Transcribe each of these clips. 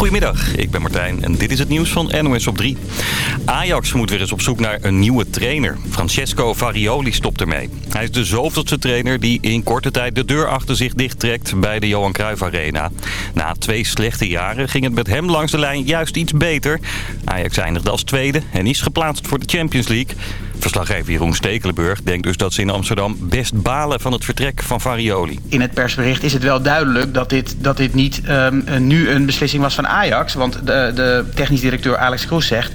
Goedemiddag, ik ben Martijn en dit is het nieuws van NOS op 3. Ajax moet weer eens op zoek naar een nieuwe trainer. Francesco Varioli stopt ermee. Hij is de zoveelste trainer die in korte tijd de deur achter zich dichttrekt bij de Johan Cruijff Arena. Na twee slechte jaren ging het met hem langs de lijn juist iets beter. Ajax eindigde als tweede en is geplaatst voor de Champions League. Verslaggever Jeroen Stekelenburg denkt dus dat ze in Amsterdam best balen van het vertrek van Varioli. In het persbericht is het wel duidelijk dat dit, dat dit niet um, nu een beslissing was van Ajax. Want de, de technisch directeur Alex Kroes zegt...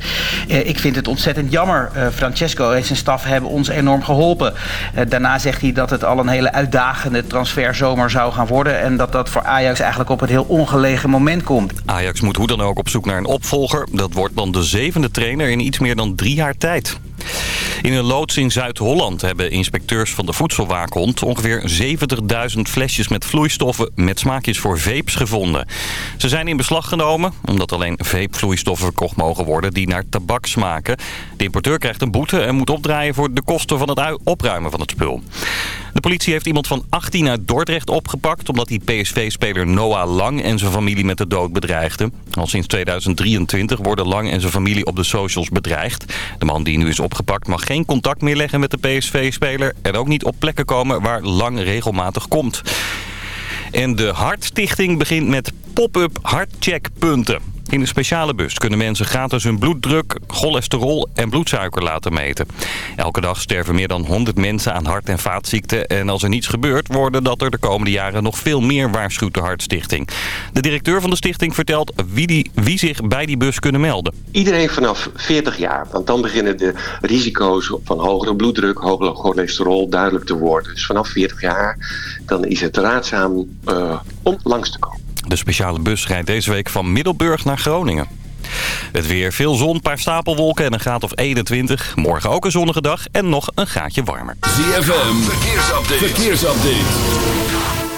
Eh, ik vind het ontzettend jammer. Uh, Francesco en zijn staf hebben ons enorm geholpen. Uh, daarna zegt hij dat het al een hele uitdagende transferzomer zou gaan worden. En dat dat voor Ajax eigenlijk op een heel ongelegen moment komt. Ajax moet hoe dan ook op zoek naar een opvolger. Dat wordt dan de zevende trainer in iets meer dan drie jaar tijd. In een loods in Zuid-Holland hebben inspecteurs van de Voedselwaakhond... ongeveer 70.000 flesjes met vloeistoffen met smaakjes voor vapes gevonden. Ze zijn in beslag genomen omdat alleen vapevloeistoffen verkocht mogen worden... die naar tabak smaken. De importeur krijgt een boete en moet opdraaien voor de kosten van het opruimen van het spul. De politie heeft iemand van 18 uit Dordrecht opgepakt... omdat hij PSV-speler Noah Lang en zijn familie met de dood bedreigde. Al sinds 2023 worden Lang en zijn familie op de socials bedreigd. De man die nu is opgepakt mag geen contact meer leggen met de PSV-speler... en ook niet op plekken komen waar Lang regelmatig komt. En de Hartstichting begint met pop-up hartcheckpunten. In een speciale bus kunnen mensen gratis hun bloeddruk, cholesterol en bloedsuiker laten meten. Elke dag sterven meer dan 100 mensen aan hart- en vaatziekten. En als er niets gebeurt, worden dat er de komende jaren nog veel meer waarschuwt de Hartstichting. De directeur van de stichting vertelt wie, die, wie zich bij die bus kunnen melden. Iedereen vanaf 40 jaar, want dan beginnen de risico's van hogere bloeddruk, hogere cholesterol duidelijk te worden. Dus vanaf 40 jaar, dan is het raadzaam uh, om langs te komen. De speciale bus rijdt deze week van Middelburg naar Groningen. Het weer, veel zon, paar stapelwolken en een graad of 21. Morgen ook een zonnige dag en nog een gaatje warmer. ZFM, verkeersupdate. verkeersupdate.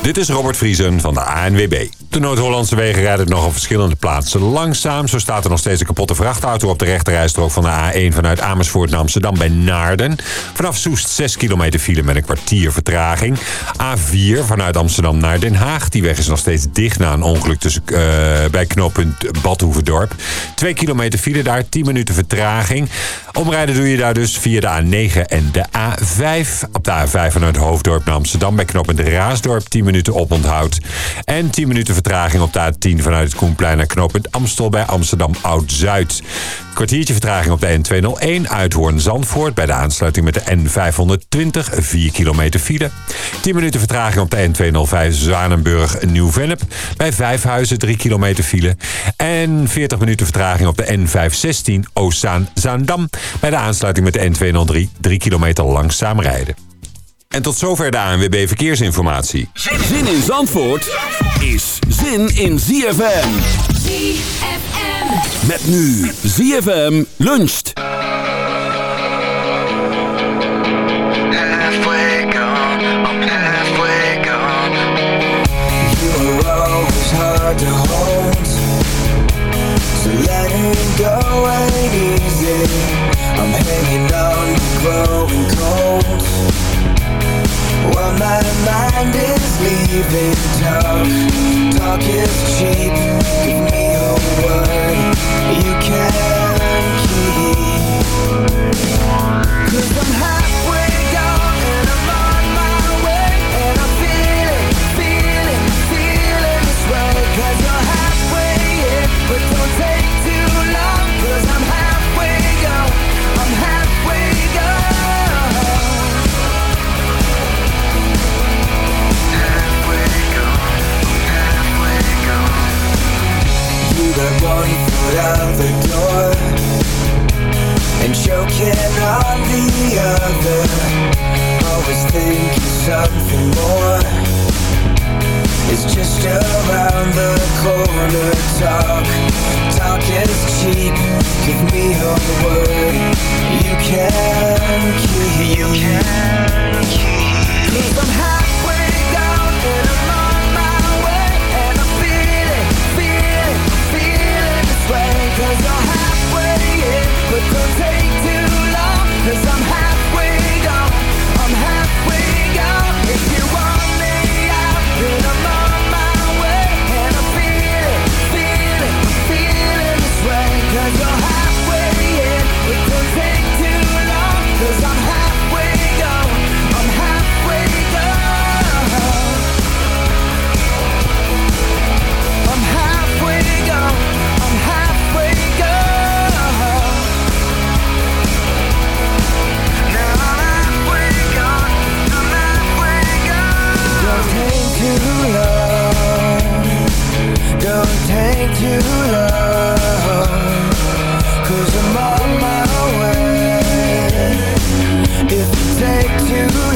Dit is Robert Vriesen van de ANWB. De Noord-Hollandse wegen rijden nog op verschillende plaatsen langzaam. Zo staat er nog steeds een kapotte vrachtauto op de rechterrijstrook van de A1 vanuit Amersfoort naar Amsterdam bij Naarden. Vanaf Soest 6 kilometer file met een kwartier vertraging. A4 vanuit Amsterdam naar Den Haag. Die weg is nog steeds dicht na een ongeluk tussen, uh, bij knooppunt Badhoevedorp. 2 kilometer file daar, 10 minuten vertraging. Omrijden doe je daar dus via de A9 en de A5. Op de A5 vanuit Hoofddorp naar Amsterdam bij knooppunt Raasdorp 10 minuten oponthoud. En 10 minuten vertraging op de A10 vanuit het Koenplein naar knooppunt Amstel bij Amsterdam Oud-Zuid. Kwartiertje vertraging op de N201 Uithoorn-Zandvoort bij de aansluiting met de N520, 4 kilometer file. 10 minuten vertraging op de N205 Zwanenburg-Nieuw-Vennep bij Vijfhuizen, 3 kilometer file. En 40 minuten vertraging op de N516 Oostzaan-Zaandam bij de aansluiting met de N203, 3 kilometer langzaam rijden. En tot zover de ANWB Verkeersinformatie. Zin in Zandvoort is zin in ZFM. ZFM. Met nu ZFM luncht. Hard to hold. So letting go ain't easy. I'm hanging on to growing cold. While my mind is leaving talk Talk is cheap you.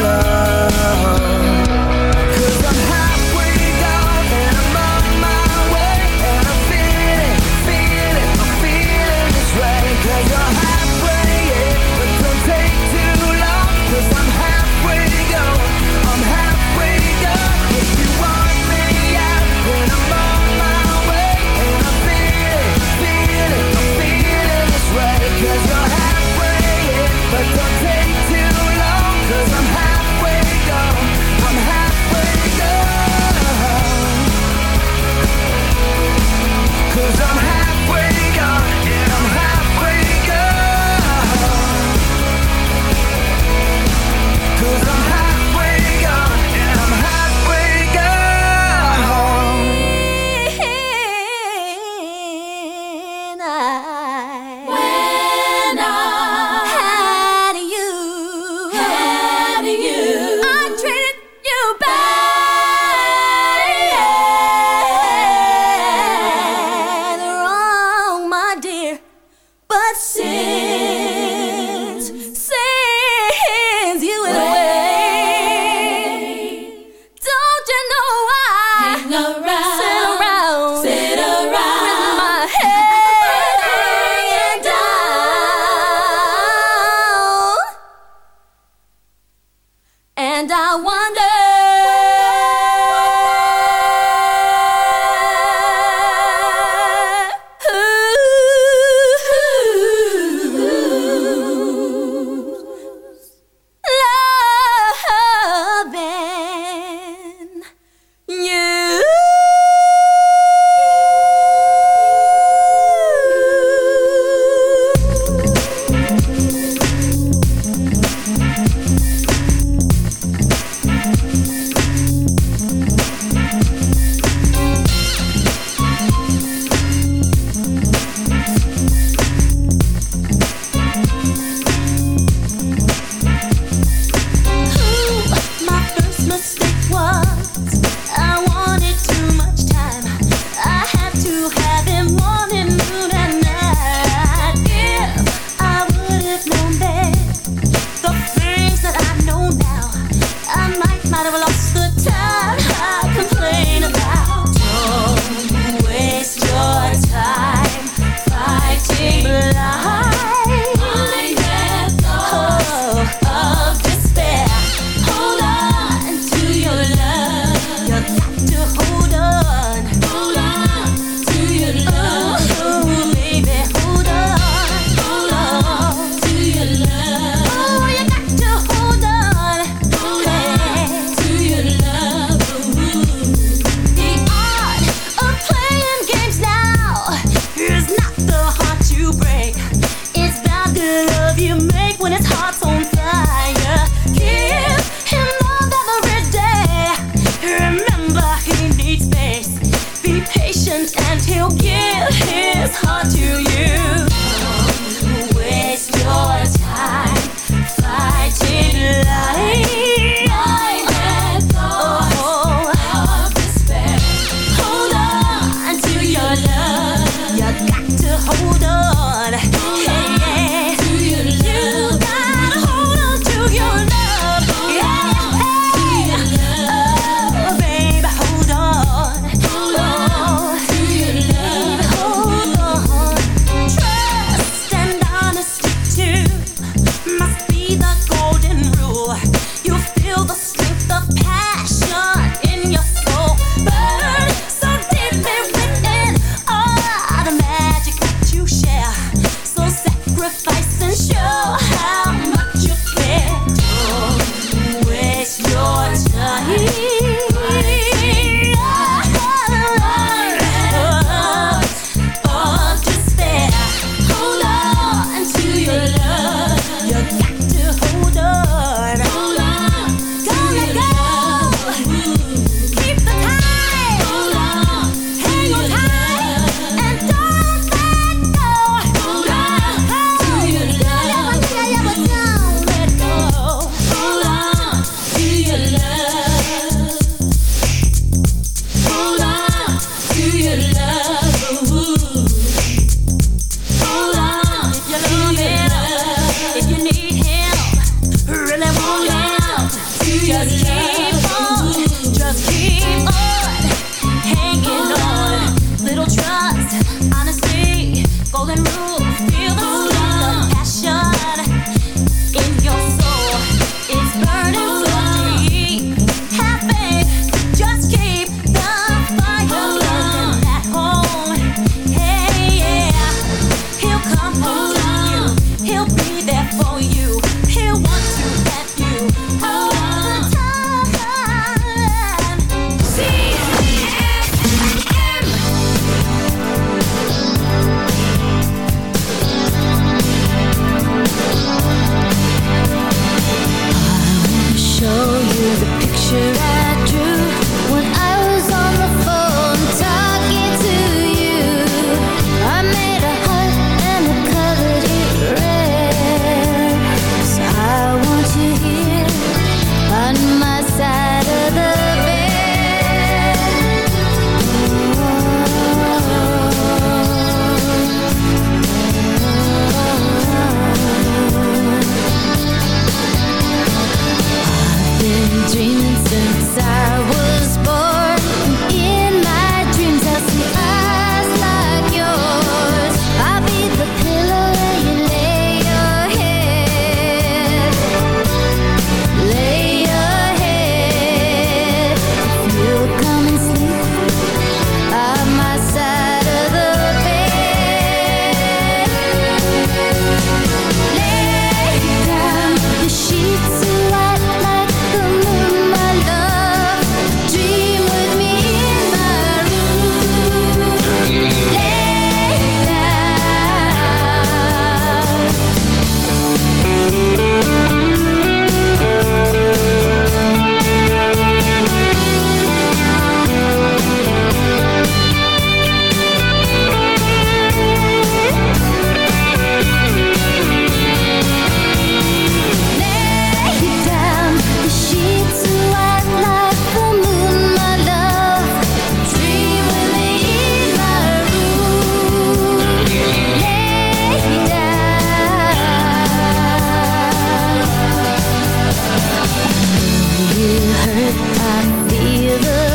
I feel the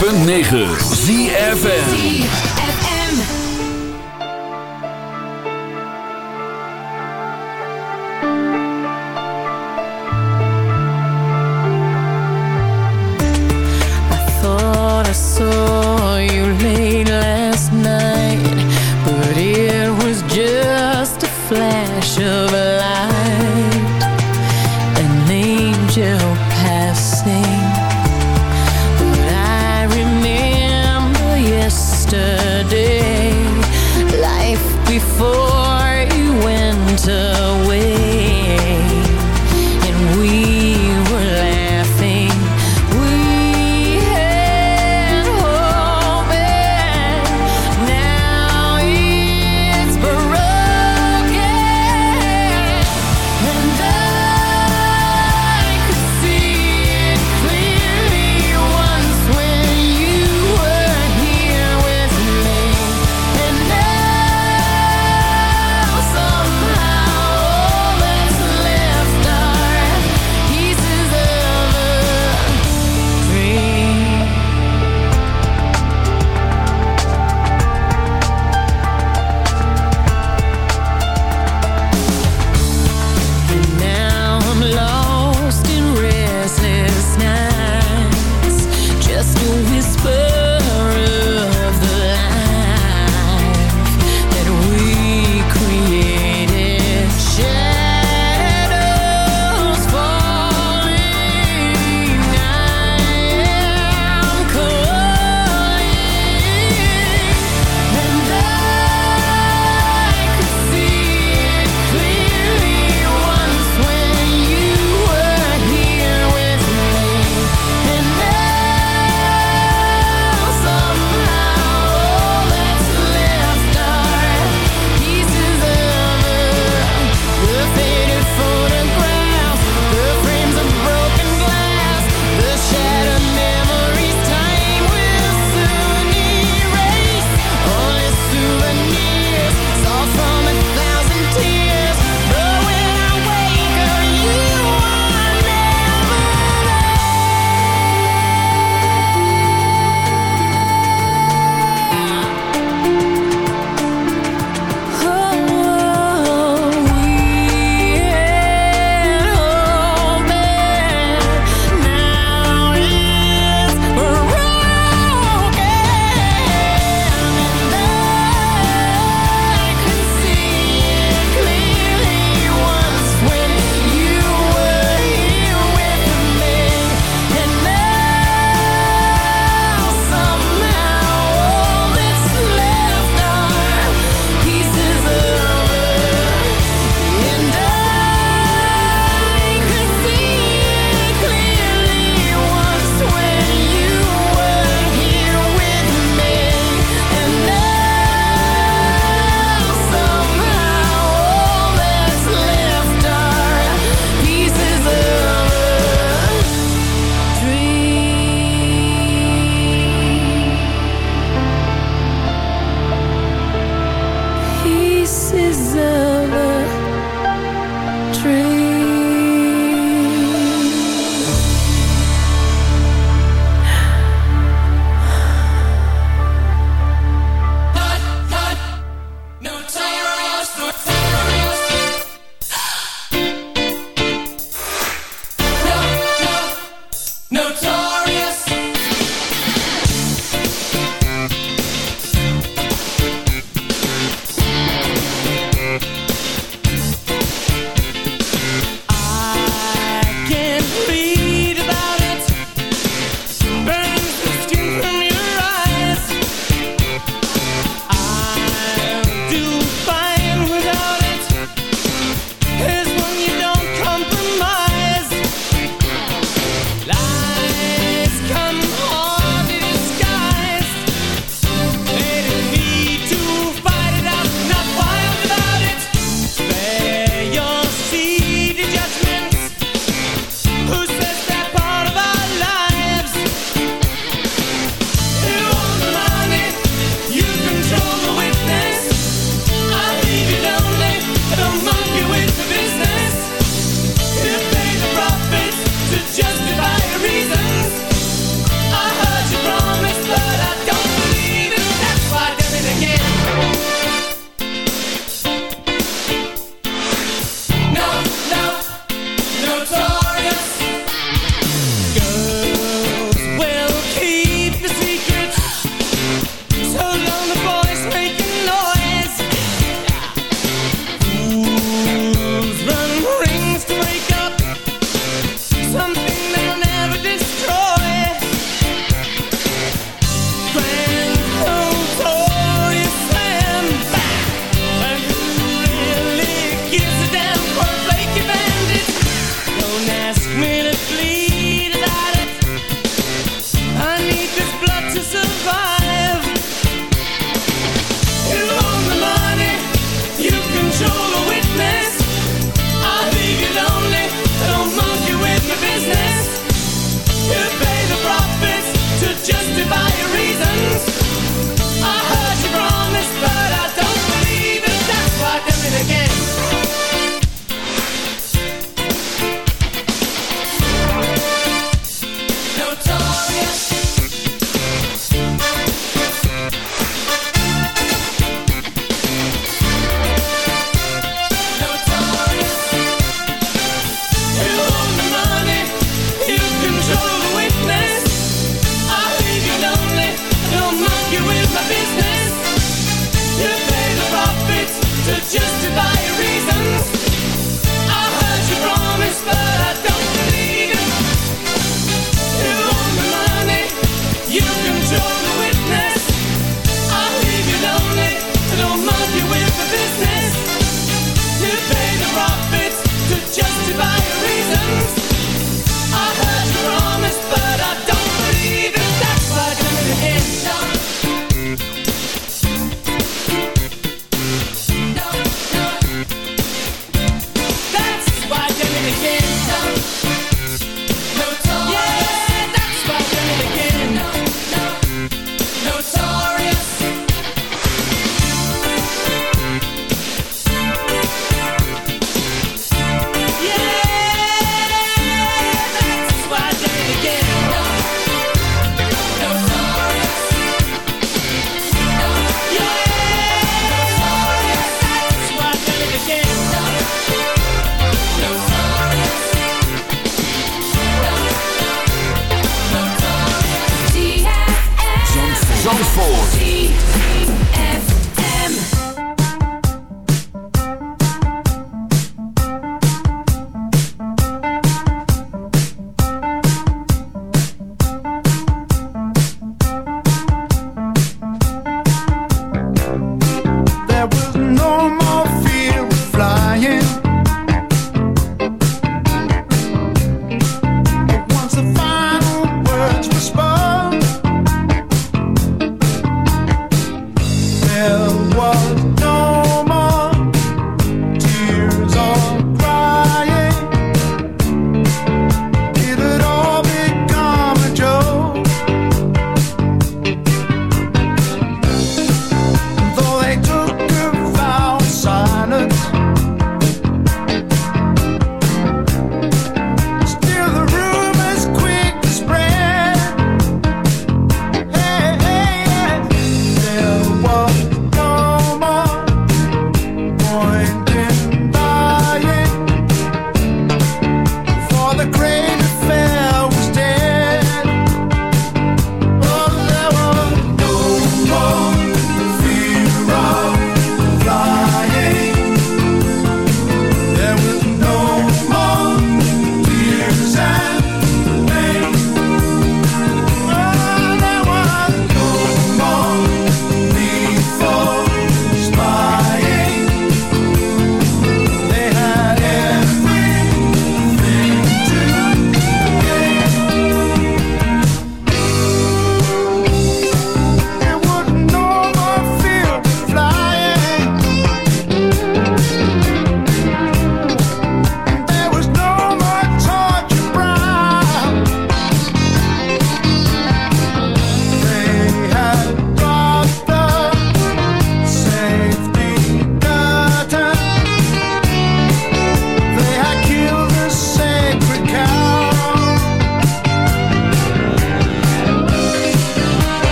106.9 ZFN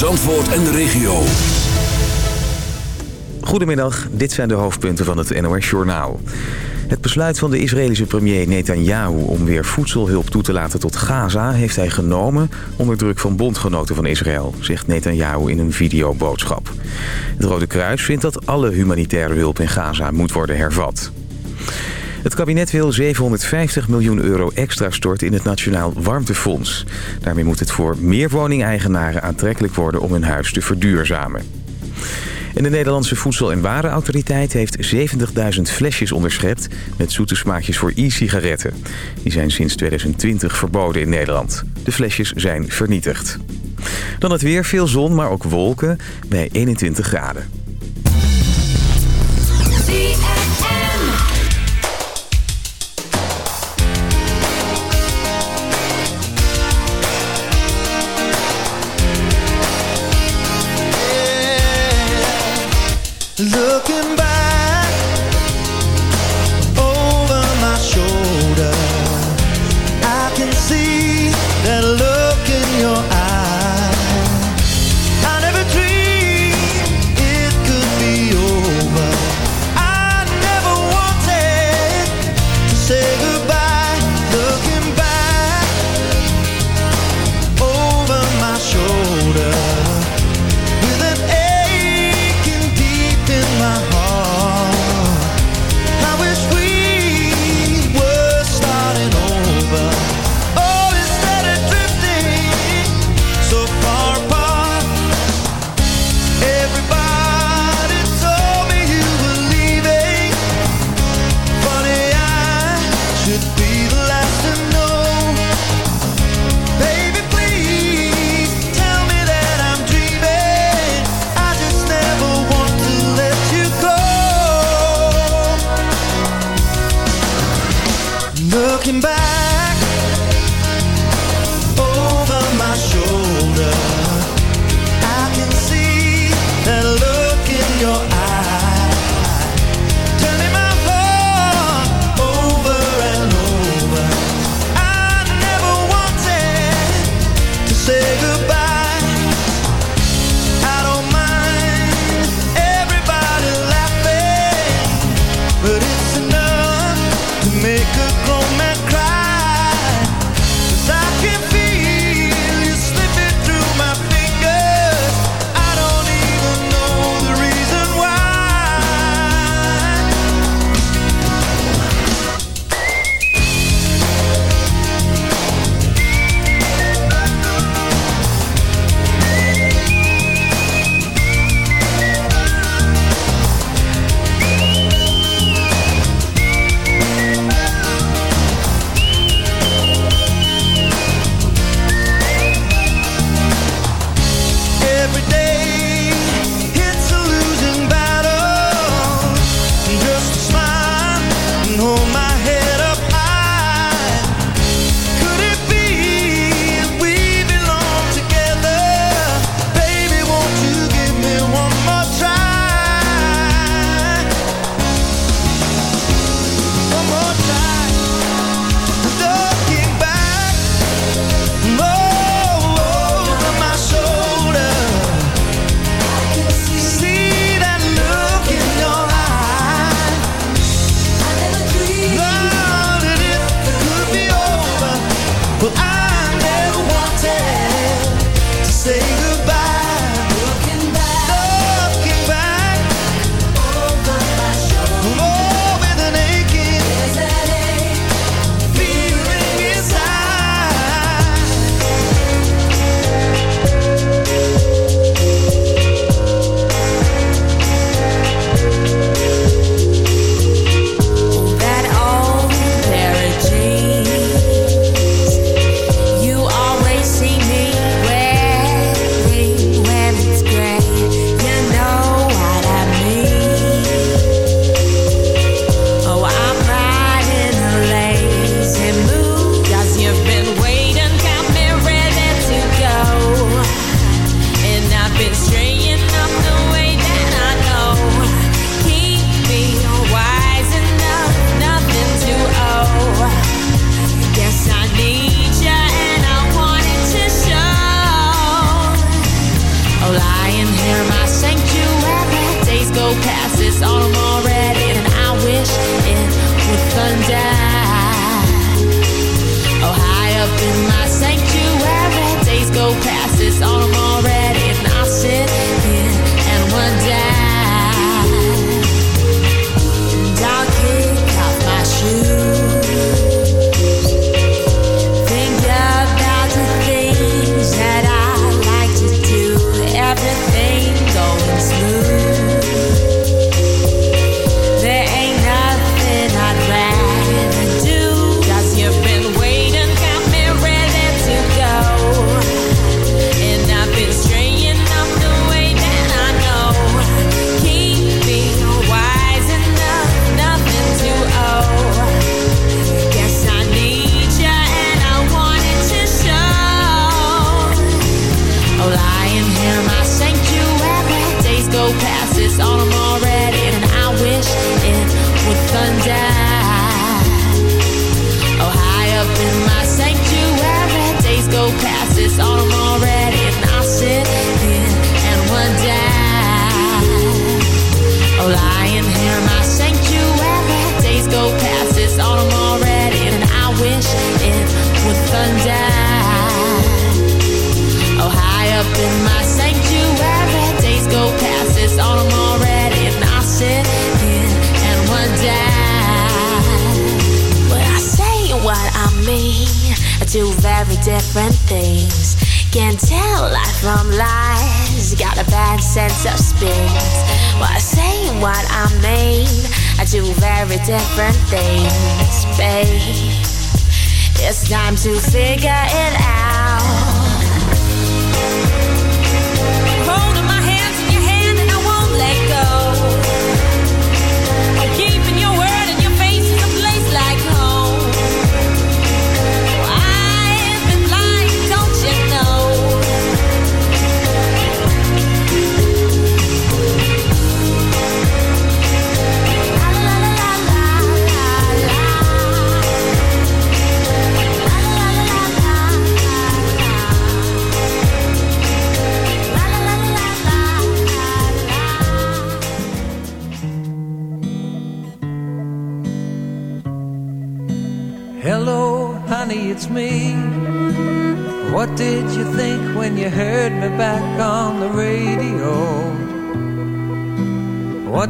Zandvoort en de regio. Goedemiddag, dit zijn de hoofdpunten van het NOS-journaal. Het besluit van de Israëlische premier Netanyahu om weer voedselhulp toe te laten tot Gaza... heeft hij genomen onder druk van bondgenoten van Israël, zegt Netanyahu in een videoboodschap. Het Rode Kruis vindt dat alle humanitaire hulp in Gaza moet worden hervat. Het kabinet wil 750 miljoen euro extra storten in het Nationaal Warmtefonds. Daarmee moet het voor meer woningeigenaren aantrekkelijk worden om hun huis te verduurzamen. En de Nederlandse Voedsel- en Warenautoriteit heeft 70.000 flesjes onderschept... met zoete smaakjes voor e-sigaretten. Die zijn sinds 2020 verboden in Nederland. De flesjes zijn vernietigd. Dan het weer, veel zon, maar ook wolken bij 21 graden.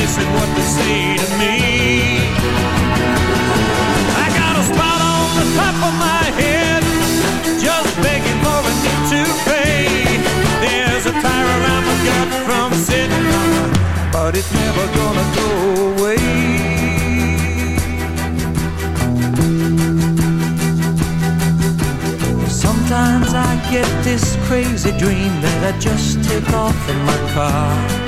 listen what they say to me. I got a spot on the top of my head, just begging for a new toupee. There's a tire around my gut from sitting but it's never gonna go away. Sometimes I get this crazy dream that I just take off in my car.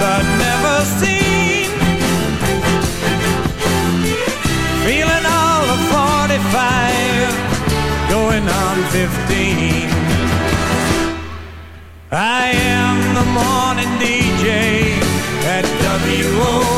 but never seen. Feeling all of 45, going on 15. I am the morning DJ at WO.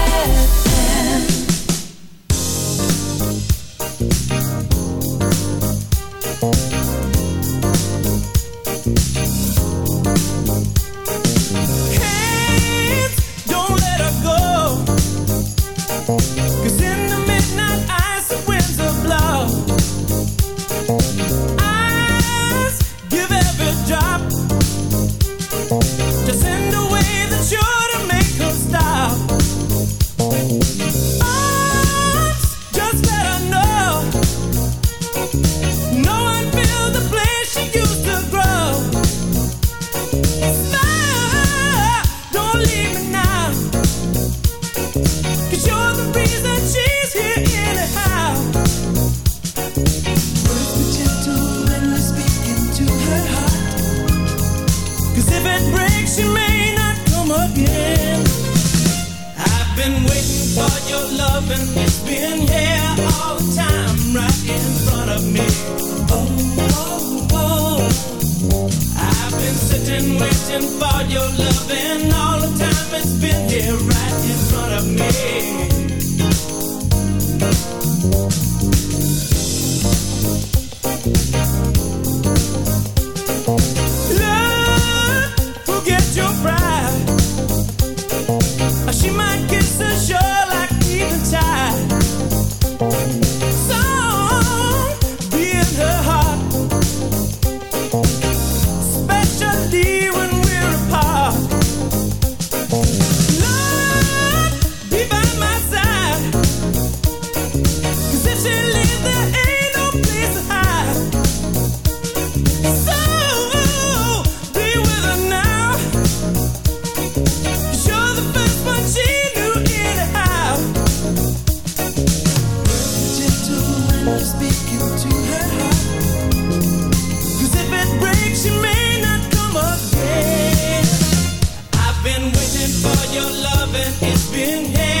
been here.